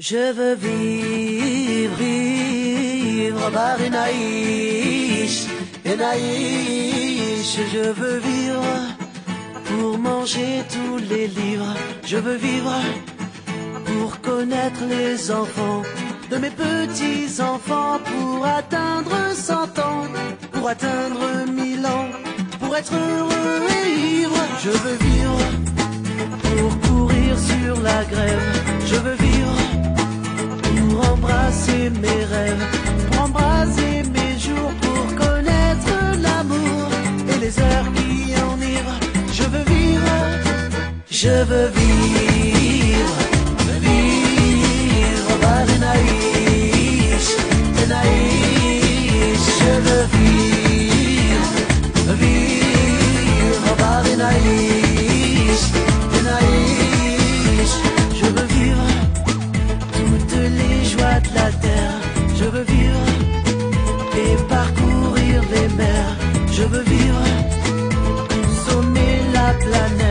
Je veux vivre, vivre, Barinaïs, Enaïs, je veux vivre pour manger tous les livres. Je veux vivre pour connaître les enfants de mes petits enfants, pour atteindre cent ans, pour atteindre mille ans, pour être heureux et ivre. Je veux vivre pour je veux vivre, vivre, Barinaïs, Tenaïs, je veux vivre, vivre, Barinaïs, Tenaïs, je veux vivre toutes les joies de la terre. Je veux vivre et parcourir les mers. Je veux vivre, sommer la planète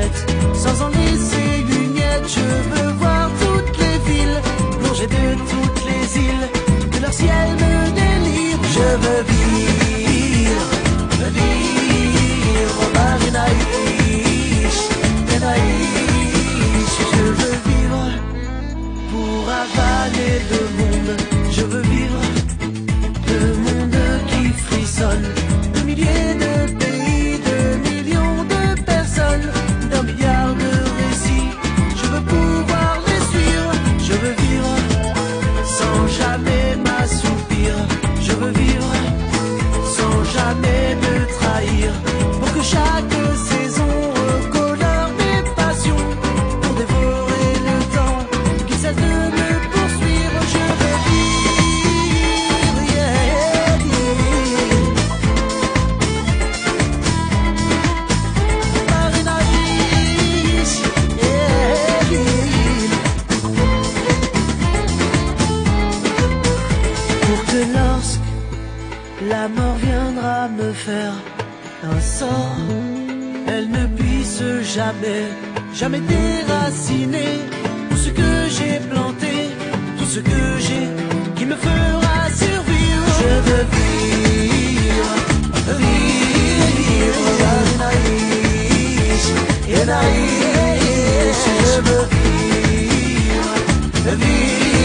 qui frissonne. De Que lorsque la mort viendra me faire un sort, elle ne puisse jamais, jamais déraciner tout ce que j'ai planté, tout ce que j'ai qui me fera survivre. Je veux vivre, vivre, vivre, je veux vivre, vivre.